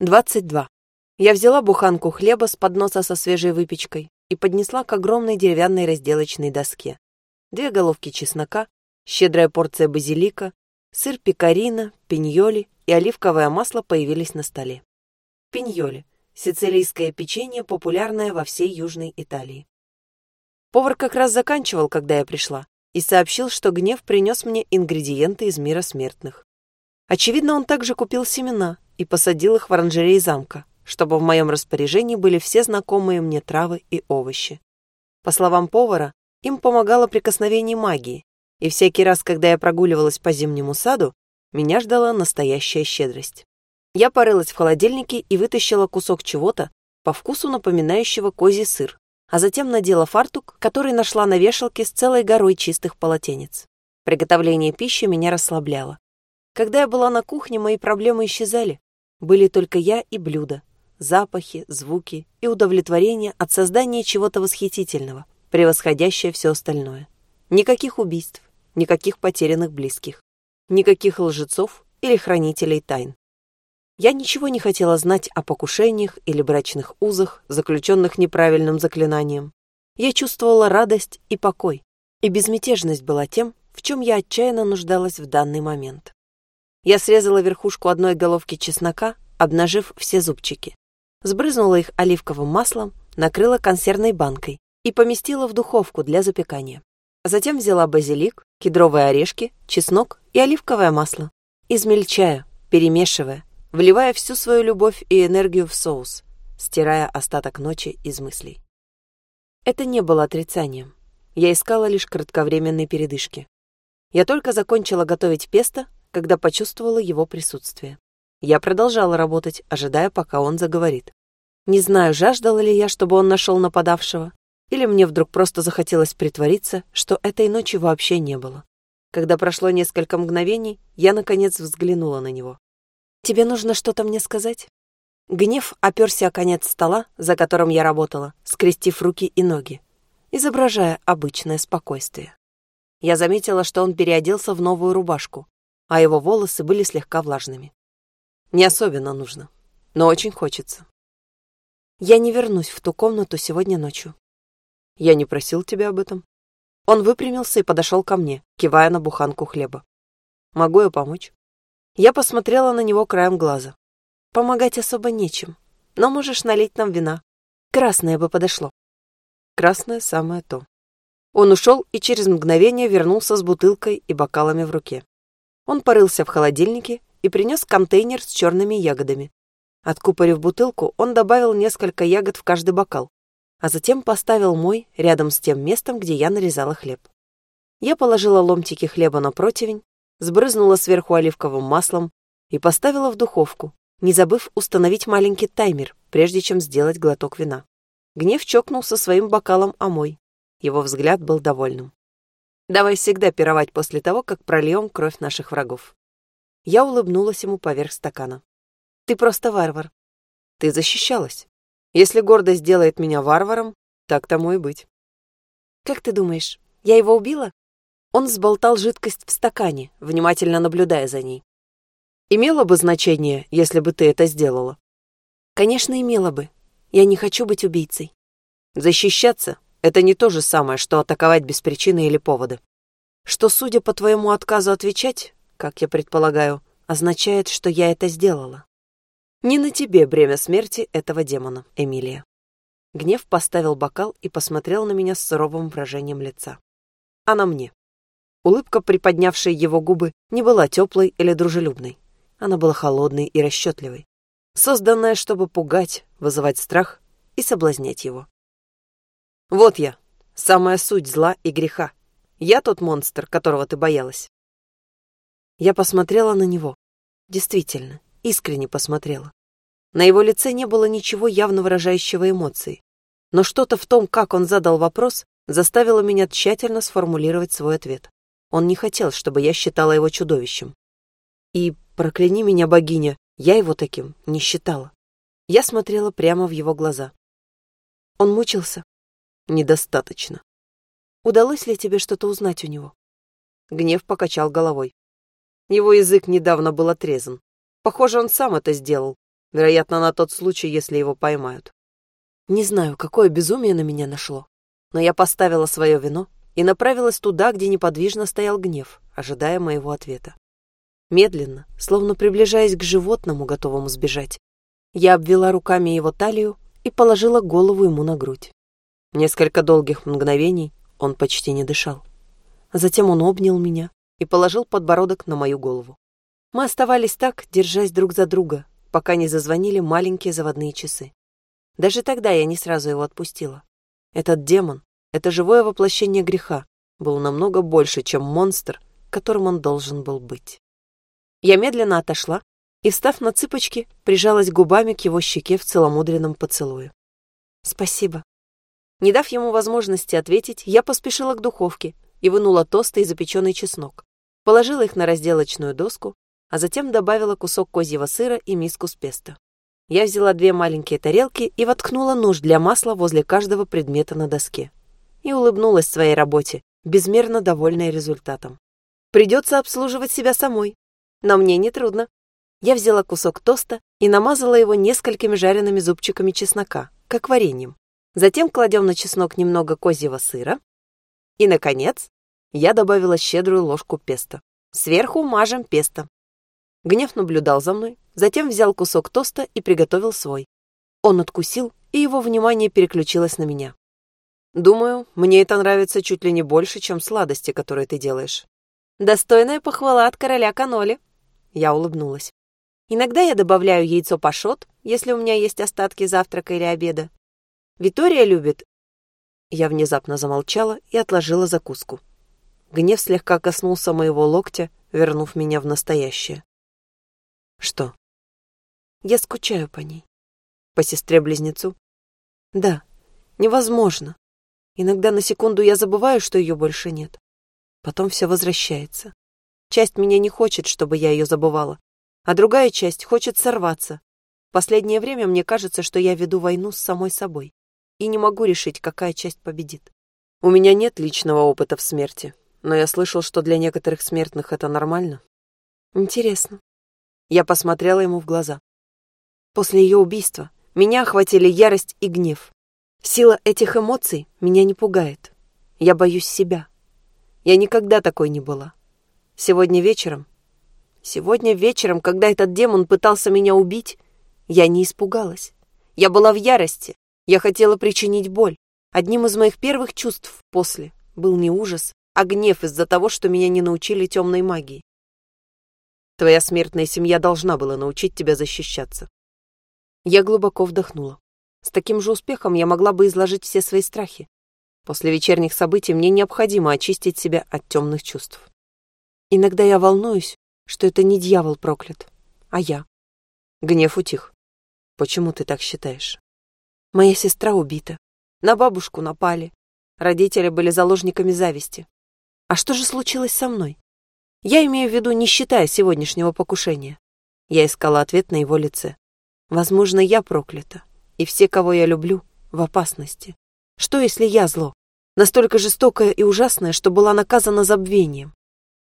22. Я взяла буханку хлеба с подноса со свежей выпечкой и поднесла к огромной деревянной разделочной доске. Две головки чеснока, щедрая порция базилика, сыр пекарина, пиньоли и оливковое масло появились на столе. Пиньоли – сицилийское печенье, популярное во всей Южной Италии. Повар как раз заканчивал, когда я пришла, и сообщил, что гнев принес мне ингредиенты из мира смертных. Очевидно, он также купил семена и посадил их в оранжерее замка, чтобы в моем распоряжении были все знакомые мне травы и овощи. По словам повара, им помогало прикосновение магии, и всякий раз, когда я прогуливалась по зимнему саду, меня ждала настоящая щедрость. Я порылась в холодильнике и вытащила кусок чего-то, по вкусу напоминающего козий сыр, а затем надела фартук, который нашла на вешалке с целой горой чистых полотенец. Приготовление пищи меня расслабляло. Когда я была на кухне, мои проблемы исчезали. Были только я и блюда, запахи, звуки и удовлетворение от создания чего-то восхитительного, превосходящее все остальное. Никаких убийств, никаких потерянных близких, никаких лжецов или хранителей тайн. Я ничего не хотела знать о покушениях или брачных узах, заключенных неправильным заклинанием. Я чувствовала радость и покой, и безмятежность была тем, в чем я отчаянно нуждалась в данный момент. Я срезала верхушку одной головки чеснока, обнажив все зубчики. Сбрызнула их оливковым маслом, накрыла консервной банкой и поместила в духовку для запекания. Затем взяла базилик, кедровые орешки, чеснок и оливковое масло. Измельчая, перемешивая, вливая всю свою любовь и энергию в соус, стирая остаток ночи из мыслей. Это не было отрицанием. Я искала лишь кратковременной передышки. Я только закончила готовить песто, когда почувствовала его присутствие. Я продолжала работать, ожидая, пока он заговорит. Не знаю, жаждала ли я, чтобы он нашел нападавшего, или мне вдруг просто захотелось притвориться, что этой ночи вообще не было. Когда прошло несколько мгновений, я, наконец, взглянула на него. «Тебе нужно что-то мне сказать?» Гнев оперся о конец стола, за которым я работала, скрестив руки и ноги, изображая обычное спокойствие. Я заметила, что он переоделся в новую рубашку, а его волосы были слегка влажными. Не особенно нужно, но очень хочется. Я не вернусь в ту комнату сегодня ночью. Я не просил тебя об этом. Он выпрямился и подошел ко мне, кивая на буханку хлеба. Могу я помочь? Я посмотрела на него краем глаза. Помогать особо нечем, но можешь налить нам вина. Красное бы подошло. Красное самое то. Он ушел и через мгновение вернулся с бутылкой и бокалами в руке. Он порылся в холодильнике и принес контейнер с черными ягодами. Откупорив бутылку, он добавил несколько ягод в каждый бокал, а затем поставил мой рядом с тем местом, где я нарезала хлеб. Я положила ломтики хлеба на противень, сбрызнула сверху оливковым маслом и поставила в духовку, не забыв установить маленький таймер, прежде чем сделать глоток вина. Гнев чокнулся своим бокалом о мой. Его взгляд был довольным. Давай всегда пировать после того, как прольем кровь наших врагов. Я улыбнулась ему поверх стакана. Ты просто варвар. Ты защищалась. Если гордость делает меня варваром, так тому и быть. Как ты думаешь, я его убила? Он сболтал жидкость в стакане, внимательно наблюдая за ней. Имело бы значение, если бы ты это сделала? Конечно, имело бы. Я не хочу быть убийцей. Защищаться это не то же самое, что атаковать без причины или повода. Что, судя по твоему отказу отвечать, как я предполагаю, означает, что я это сделала. Не на тебе бремя смерти этого демона, Эмилия. Гнев поставил бокал и посмотрел на меня с суровым выражением лица. А на мне. Улыбка, приподнявшая его губы, не была теплой или дружелюбной. Она была холодной и расчетливой, созданная, чтобы пугать, вызывать страх и соблазнять его. Вот я, самая суть зла и греха. Я тот монстр, которого ты боялась. Я посмотрела на него. Действительно, искренне посмотрела. На его лице не было ничего явно выражающего эмоции. Но что-то в том, как он задал вопрос, заставило меня тщательно сформулировать свой ответ. Он не хотел, чтобы я считала его чудовищем. И, прокляни меня, богиня, я его таким не считала. Я смотрела прямо в его глаза. Он мучился, недостаточно. Удалось ли тебе что-то узнать у него? Гнев покачал головой. Его язык недавно был отрезан. Похоже, он сам это сделал. Вероятно, на тот случай, если его поймают. Не знаю, какое безумие на меня нашло, но я поставила свое вино и направилась туда, где неподвижно стоял гнев, ожидая моего ответа. Медленно, словно приближаясь к животному, готовому сбежать, я обвела руками его талию и положила голову ему на грудь. Несколько долгих мгновений он почти не дышал. Затем он обнял меня и положил подбородок на мою голову. Мы оставались так, держась друг за друга, пока не зазвонили маленькие заводные часы. Даже тогда я не сразу его отпустила. Этот демон, это живое воплощение греха, был намного больше, чем монстр, которым он должен был быть. Я медленно отошла и, встав на цыпочки, прижалась губами к его щеке в целомудренном поцелуе. «Спасибо». Не дав ему возможности ответить, я поспешила к духовке и вынула тосты и запеченный чеснок. Положила их на разделочную доску, а затем добавила кусок козьего сыра и миску с песто. Я взяла две маленькие тарелки и воткнула нож для масла возле каждого предмета на доске. И улыбнулась своей работе, безмерно довольная результатом. Придется обслуживать себя самой, но мне не трудно. Я взяла кусок тоста и намазала его несколькими жареными зубчиками чеснока, как вареньем. Затем кладем на чеснок немного козьего сыра. И, наконец, я добавила щедрую ложку песто. Сверху мажем песто. Гнев наблюдал за мной, затем взял кусок тоста и приготовил свой. Он откусил, и его внимание переключилось на меня. «Думаю, мне это нравится чуть ли не больше, чем сладости, которые ты делаешь». «Достойная похвала от короля Каноли». Я улыбнулась. Иногда я добавляю яйцо пашот, если у меня есть остатки завтрака или обеда. Витория любит... Я внезапно замолчала и отложила закуску. Гнев слегка коснулся моего локтя, вернув меня в настоящее. Что? Я скучаю по ней. По сестре-близнецу? Да, невозможно. Иногда на секунду я забываю, что ее больше нет. Потом все возвращается. Часть меня не хочет, чтобы я ее забывала а другая часть хочет сорваться. Последнее время мне кажется, что я веду войну с самой собой и не могу решить, какая часть победит. У меня нет личного опыта в смерти, но я слышал, что для некоторых смертных это нормально. Интересно. Я посмотрела ему в глаза. После ее убийства меня охватили ярость и гнев. Сила этих эмоций меня не пугает. Я боюсь себя. Я никогда такой не была. Сегодня вечером Сегодня вечером, когда этот демон пытался меня убить, я не испугалась. Я была в ярости. Я хотела причинить боль. Одним из моих первых чувств после был не ужас, а гнев из-за того, что меня не научили темной магии. Твоя смертная семья должна была научить тебя защищаться. Я глубоко вдохнула. С таким же успехом я могла бы изложить все свои страхи. После вечерних событий мне необходимо очистить себя от темных чувств. Иногда я волнуюсь, что это не дьявол проклят, а я. Гнев утих. Почему ты так считаешь? Моя сестра убита. На бабушку напали. Родители были заложниками зависти. А что же случилось со мной? Я имею в виду, не считая сегодняшнего покушения. Я искала ответ на его лице. Возможно, я проклята, и все, кого я люблю, в опасности. Что, если я зло? Настолько жестокое и ужасное, что была наказана забвением.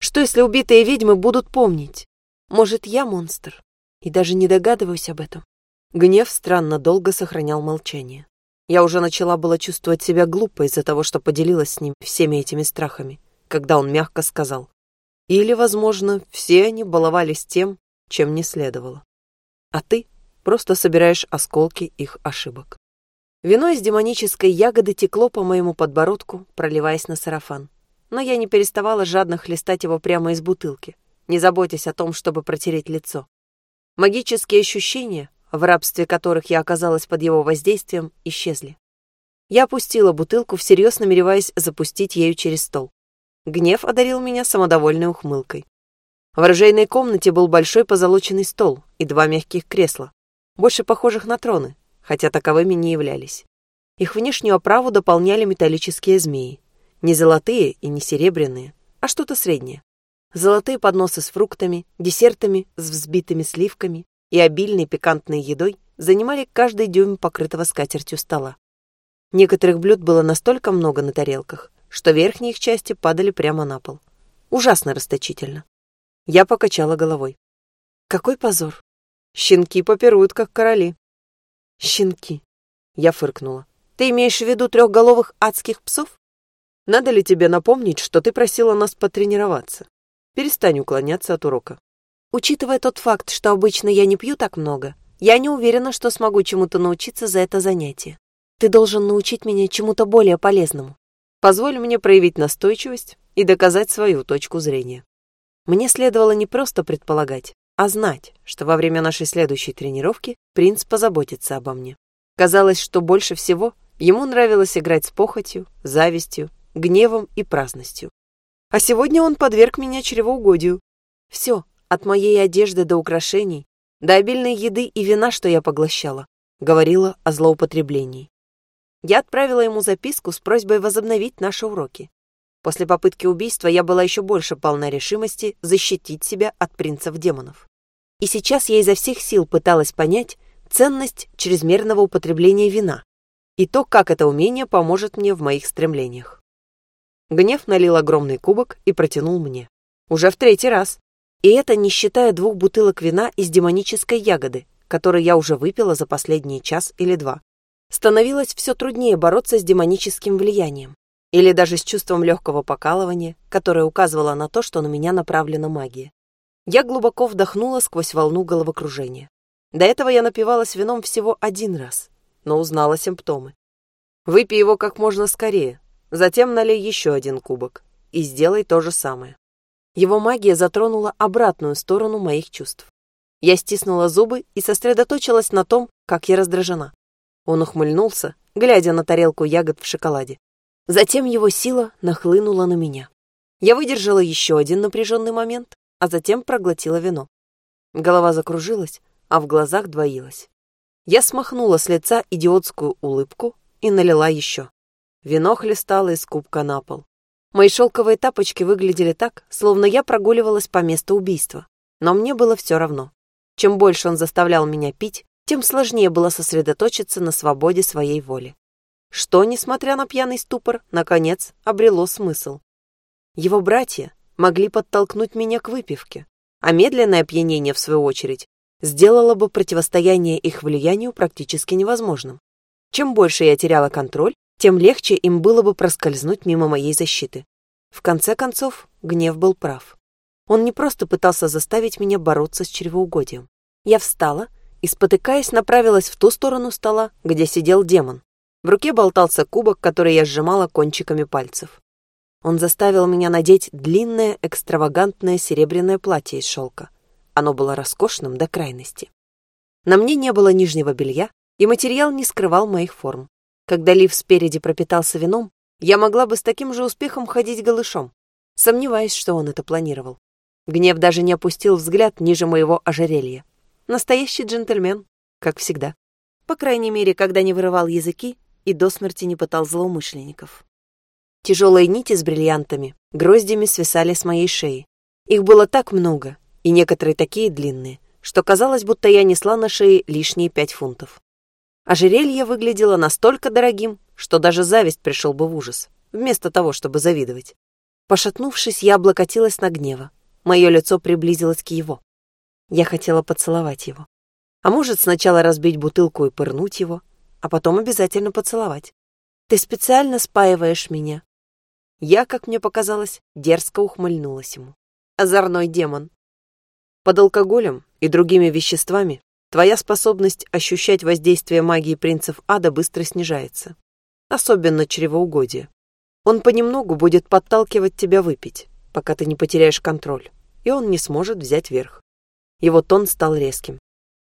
Что, если убитые ведьмы будут помнить? Может, я монстр? И даже не догадываюсь об этом. Гнев странно долго сохранял молчание. Я уже начала было чувствовать себя глупо из-за того, что поделилась с ним всеми этими страхами, когда он мягко сказал. Или, возможно, все они баловались тем, чем не следовало. А ты просто собираешь осколки их ошибок. Вино из демонической ягоды текло по моему подбородку, проливаясь на сарафан но я не переставала жадно хлестать его прямо из бутылки, не заботясь о том, чтобы протереть лицо. Магические ощущения, в рабстве которых я оказалась под его воздействием, исчезли. Я опустила бутылку, всерьез намереваясь запустить ею через стол. Гнев одарил меня самодовольной ухмылкой. В оружейной комнате был большой позолоченный стол и два мягких кресла, больше похожих на троны, хотя таковыми не являлись. Их внешнюю оправу дополняли металлические змеи. Не золотые и не серебряные, а что-то среднее. Золотые подносы с фруктами, десертами с взбитыми сливками и обильной пикантной едой занимали каждый дюйм покрытого скатертью стола. Некоторых блюд было настолько много на тарелках, что верхние их части падали прямо на пол. Ужасно расточительно. Я покачала головой. Какой позор. Щенки попируют, как короли. Щенки. Я фыркнула. Ты имеешь в виду трехголовых адских псов? Надо ли тебе напомнить, что ты просила нас потренироваться? Перестань уклоняться от урока. Учитывая тот факт, что обычно я не пью так много, я не уверена, что смогу чему-то научиться за это занятие. Ты должен научить меня чему-то более полезному. Позволь мне проявить настойчивость и доказать свою точку зрения. Мне следовало не просто предполагать, а знать, что во время нашей следующей тренировки принц позаботится обо мне. Казалось, что больше всего ему нравилось играть с похотью, завистью, гневом и праздностью. А сегодня он подверг меня чревоугодию. Все, от моей одежды до украшений, до обильной еды и вина, что я поглощала, говорила о злоупотреблении. Я отправила ему записку с просьбой возобновить наши уроки. После попытки убийства я была еще больше полна решимости защитить себя от принцев-демонов. И сейчас я изо всех сил пыталась понять ценность чрезмерного употребления вина и то, как это умение поможет мне в моих стремлениях. Гнев налил огромный кубок и протянул мне. Уже в третий раз. И это не считая двух бутылок вина из демонической ягоды, которые я уже выпила за последний час или два. Становилось все труднее бороться с демоническим влиянием или даже с чувством легкого покалывания, которое указывало на то, что на меня направлена магия. Я глубоко вдохнула сквозь волну головокружения. До этого я напивалась вином всего один раз, но узнала симптомы. Выпей его как можно скорее, затем налей еще один кубок и сделай то же самое. Его магия затронула обратную сторону моих чувств. Я стиснула зубы и сосредоточилась на том, как я раздражена. Он ухмыльнулся, глядя на тарелку ягод в шоколаде. Затем его сила нахлынула на меня. Я выдержала еще один напряженный момент, а затем проглотила вино. Голова закружилась, а в глазах двоилась. Я смахнула с лица идиотскую улыбку и налила еще. Вино хлестало из кубка на пол. Мои шелковые тапочки выглядели так, словно я прогуливалась по месту убийства. Но мне было все равно. Чем больше он заставлял меня пить, тем сложнее было сосредоточиться на свободе своей воли что, несмотря на пьяный ступор, наконец обрело смысл. Его братья могли подтолкнуть меня к выпивке, а медленное опьянение, в свою очередь, сделало бы противостояние их влиянию практически невозможным. Чем больше я теряла контроль, тем легче им было бы проскользнуть мимо моей защиты. В конце концов, гнев был прав. Он не просто пытался заставить меня бороться с чревоугодием. Я встала и, спотыкаясь, направилась в ту сторону стола, где сидел демон. В руке болтался кубок, который я сжимала кончиками пальцев. Он заставил меня надеть длинное, экстравагантное серебряное платье из шелка. Оно было роскошным до крайности. На мне не было нижнего белья, и материал не скрывал моих форм. Когда лиф спереди пропитался вином, я могла бы с таким же успехом ходить голышом. Сомневаюсь, что он это планировал. Гнев даже не опустил взгляд ниже моего ожерелья. Настоящий джентльмен, как всегда. По крайней мере, когда не вырывал языки и до смерти не пытал злоумышленников. Тяжелые нити с бриллиантами гроздями свисали с моей шеи. Их было так много, и некоторые такие длинные, что казалось, будто я несла на шее лишние пять фунтов. Ожерелье выглядело настолько дорогим, что даже зависть пришел бы в ужас, вместо того, чтобы завидовать. Пошатнувшись, я облокотилась на гнева. Мое лицо приблизилось к его. Я хотела поцеловать его. А может, сначала разбить бутылку и пырнуть его, а потом обязательно поцеловать. Ты специально спаиваешь меня. Я, как мне показалось, дерзко ухмыльнулась ему. Озорной демон. Под алкоголем и другими веществами твоя способность ощущать воздействие магии принцев ада быстро снижается. Особенно чревоугодие. Он понемногу будет подталкивать тебя выпить, пока ты не потеряешь контроль, и он не сможет взять верх. Его тон стал резким.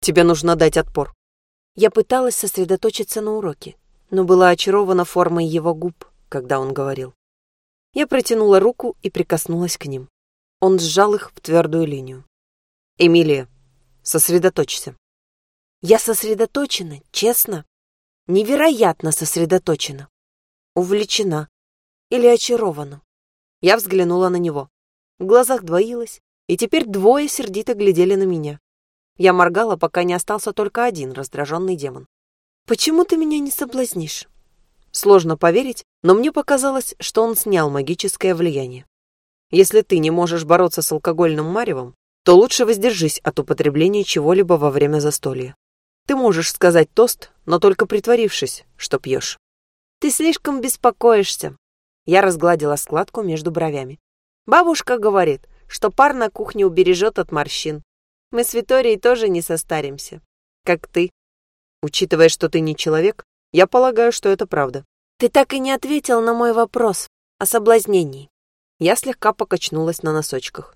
Тебе нужно дать отпор. Я пыталась сосредоточиться на уроке, но была очарована формой его губ, когда он говорил. Я протянула руку и прикоснулась к ним. Он сжал их в твердую линию. «Эмилия, сосредоточься». Я сосредоточена, честно. Невероятно сосредоточена. Увлечена. Или очарована. Я взглянула на него. В глазах двоилось, и теперь двое сердито глядели на меня. Я моргала, пока не остался только один раздраженный демон. «Почему ты меня не соблазнишь?» Сложно поверить, но мне показалось, что он снял магическое влияние. Если ты не можешь бороться с алкогольным маревом, то лучше воздержись от употребления чего-либо во время застолья. Ты можешь сказать тост, но только притворившись, что пьешь. Ты слишком беспокоишься. Я разгладила складку между бровями. Бабушка говорит, что пар на кухне убережет от морщин. Мы с Виторией тоже не состаримся, как ты. Учитывая, что ты не человек, я полагаю, что это правда. Ты так и не ответил на мой вопрос о соблазнении. Я слегка покачнулась на носочках.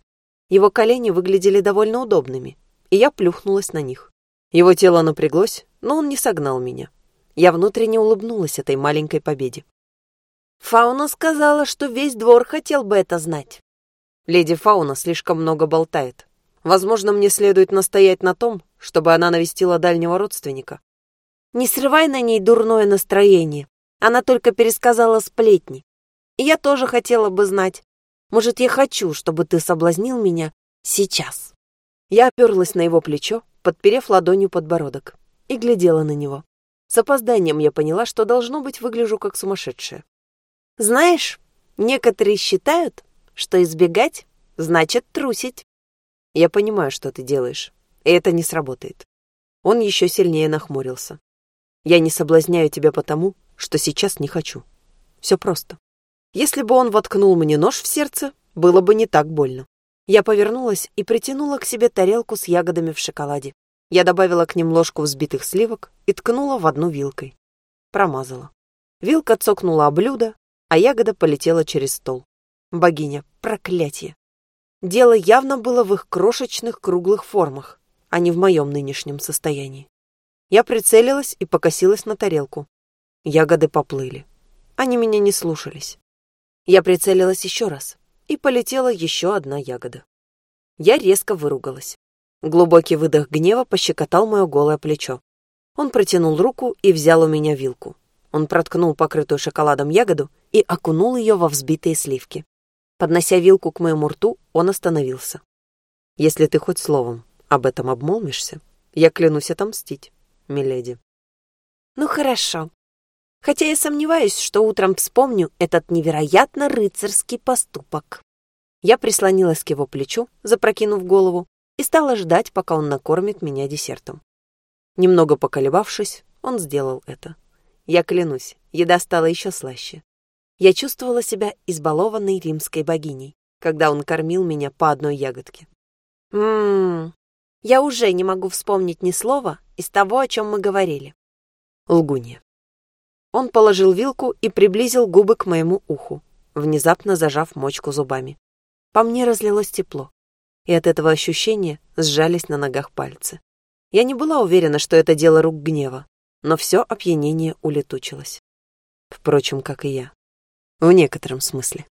Его колени выглядели довольно удобными, и я плюхнулась на них. Его тело напряглось, но он не согнал меня. Я внутренне улыбнулась этой маленькой победе. Фауна сказала, что весь двор хотел бы это знать. Леди Фауна слишком много болтает. Возможно, мне следует настоять на том, чтобы она навестила дальнего родственника. Не срывай на ней дурное настроение. Она только пересказала сплетни. И я тоже хотела бы знать. Может, я хочу, чтобы ты соблазнил меня сейчас. Я оперлась на его плечо, подперев ладонью подбородок, и глядела на него. С опозданием я поняла, что должно быть выгляжу как сумасшедшая. Знаешь, некоторые считают, что избегать значит трусить. Я понимаю, что ты делаешь, и это не сработает. Он еще сильнее нахмурился. Я не соблазняю тебя потому, что сейчас не хочу. Все просто. Если бы он воткнул мне нож в сердце, было бы не так больно. Я повернулась и притянула к себе тарелку с ягодами в шоколаде. Я добавила к ним ложку взбитых сливок и ткнула в одну вилкой. Промазала. Вилка цокнула о блюдо, а ягода полетела через стол. Богиня, проклятие. Дело явно было в их крошечных круглых формах, а не в моем нынешнем состоянии. Я прицелилась и покосилась на тарелку. Ягоды поплыли. Они меня не слушались. Я прицелилась еще раз, и полетела еще одна ягода. Я резко выругалась. Глубокий выдох гнева пощекотал мое голое плечо. Он протянул руку и взял у меня вилку. Он проткнул покрытую шоколадом ягоду и окунул ее во взбитые сливки. Поднося вилку к моему рту, он остановился. «Если ты хоть словом об этом обмолвишься, я клянусь отомстить, миледи». «Ну хорошо. Хотя я сомневаюсь, что утром вспомню этот невероятно рыцарский поступок». Я прислонилась к его плечу, запрокинув голову, и стала ждать, пока он накормит меня десертом. Немного поколебавшись, он сделал это. Я клянусь, еда стала еще слаще. Я чувствовала себя избалованной римской богиней, когда он кормил меня по одной ягодке. Ммм, я уже не могу вспомнить ни слова из того, о чем мы говорили. Лгунья. Он положил вилку и приблизил губы к моему уху, внезапно зажав мочку зубами. По мне разлилось тепло и от этого ощущения сжались на ногах пальцы. Я не была уверена, что это дело рук гнева, но все опьянение улетучилось. Впрочем, как и я. В некотором смысле.